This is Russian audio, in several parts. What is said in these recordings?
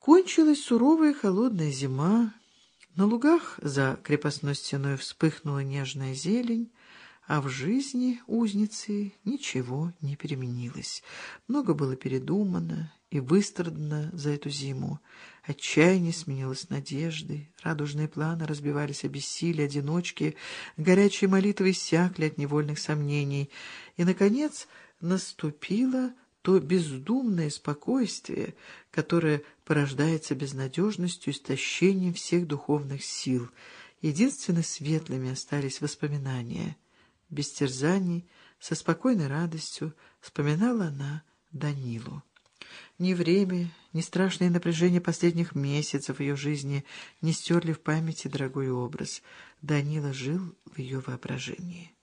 Кончилась суровая холодная зима. На лугах за крепостной стеной вспыхнула нежная зелень, а в жизни узницы ничего не переменилось. Много было передумано и выстрадано за эту зиму. Отчаяние сменилось надеждой, радужные планы разбивались о бессилии, одиночки, горячие молитвы иссякли от невольных сомнений. И, наконец, наступило то бездумное спокойствие, которое порождается безнадежностью, истощением всех духовных сил. Единственно светлыми остались воспоминания — без терзаний, со спокойной радостью вспоминала она Данилу. Ни время, ни страшное напряжение последних месяцев ее жизни не стерли в памяти дорогой образ. Данила жил в ее воображении.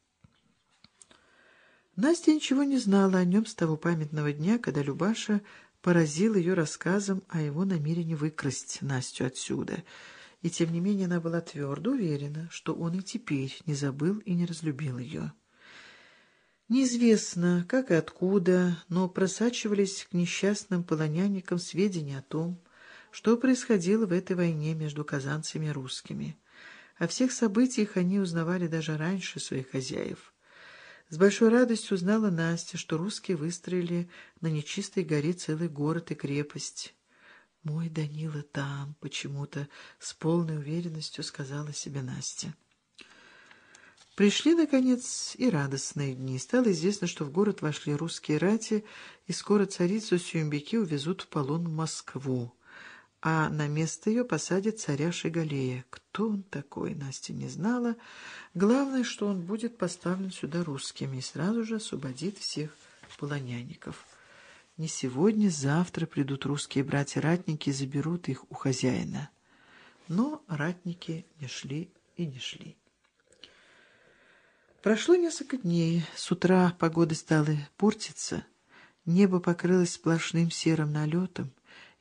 Настя ничего не знала о нем с того памятного дня, когда Любаша поразил ее рассказом о его намерении выкрасть Настю отсюда — и тем не менее она была твердо уверена, что он и теперь не забыл и не разлюбил ее. Неизвестно, как и откуда, но просачивались к несчастным полонянникам сведения о том, что происходило в этой войне между казанцами и русскими. О всех событиях они узнавали даже раньше своих хозяев. С большой радостью узнала Настя, что русские выстроили на нечистой горе целый город и крепость. «Мой Данила там», — почему-то с полной уверенностью сказала себе Настя. Пришли, наконец, и радостные дни. Стало известно, что в город вошли русские рати, и скоро царицу Сюмбеки увезут в полон в Москву, а на место ее посадят царя Шигалея. Кто он такой, Настя не знала. Главное, что он будет поставлен сюда русскими и сразу же освободит всех полонянников. Не сегодня, завтра придут русские братья-ратники и заберут их у хозяина. Но ратники не шли и не шли. Прошло несколько дней. С утра погода стала портиться. Небо покрылось сплошным серым налетом.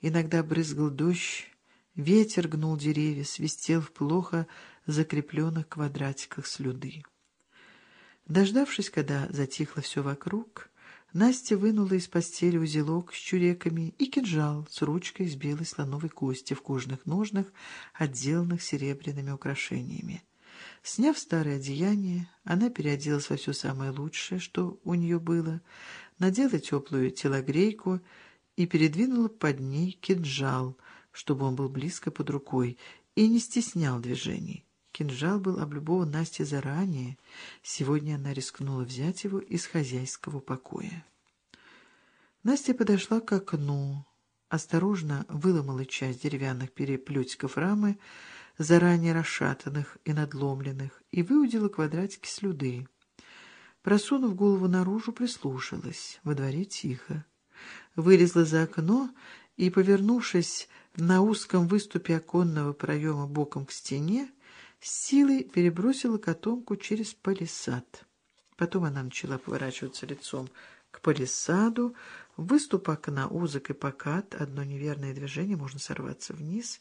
Иногда брызгал дождь. Ветер гнул деревья, свистел в плохо закрепленных квадратиках слюды. Дождавшись, когда затихло все вокруг, Настя вынула из постели узелок с чуреками и кинжал с ручкой из белой слоновой кости в кожаных ножнах, отделанных серебряными украшениями. Сняв старое одеяние, она переоделась во все самое лучшее, что у нее было, надела теплую телогрейку и передвинула под ней кинжал, чтобы он был близко под рукой и не стеснял движений. Кинжал был облюбован Насте заранее. Сегодня она рискнула взять его из хозяйского покоя. Настя подошла к окну, осторожно выломала часть деревянных переплетиков рамы, заранее расшатанных и надломленных, и выудила квадратики слюды. Просунув голову наружу, прислушалась. Во дворе тихо. Вылезла за окно и, повернувшись на узком выступе оконного проема боком к стене, силой перебросила котомку через палисад. Потом она начала поворачиваться лицом к палисаду, выступ окна узок и покат, одно неверное движение, можно сорваться вниз.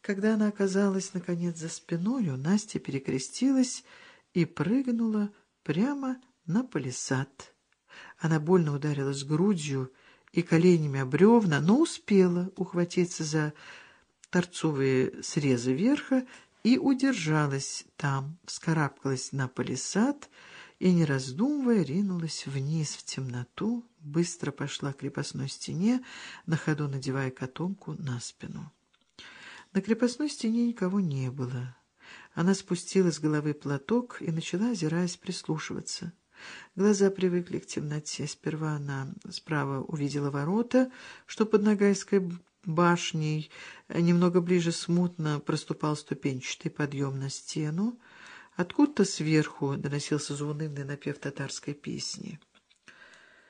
Когда она оказалась, наконец, за спиною, Настя перекрестилась и прыгнула прямо на палисад. Она больно ударилась грудью и коленями об бревна, но успела ухватиться за торцовые срезы верха и удержалась там, вскарабкалась на палисад и, не раздумывая, ринулась вниз в темноту, быстро пошла к крепостной стене, на ходу надевая котомку на спину. На крепостной стене никого не было. Она спустила с головы платок и начала, озираясь, прислушиваться. Глаза привыкли к темноте. Сперва она справа увидела ворота, что под Ногайской башней, немного ближе смутно проступал ступенчатый подъем на стену. Откуда-то сверху доносился заунывный напев татарской песни —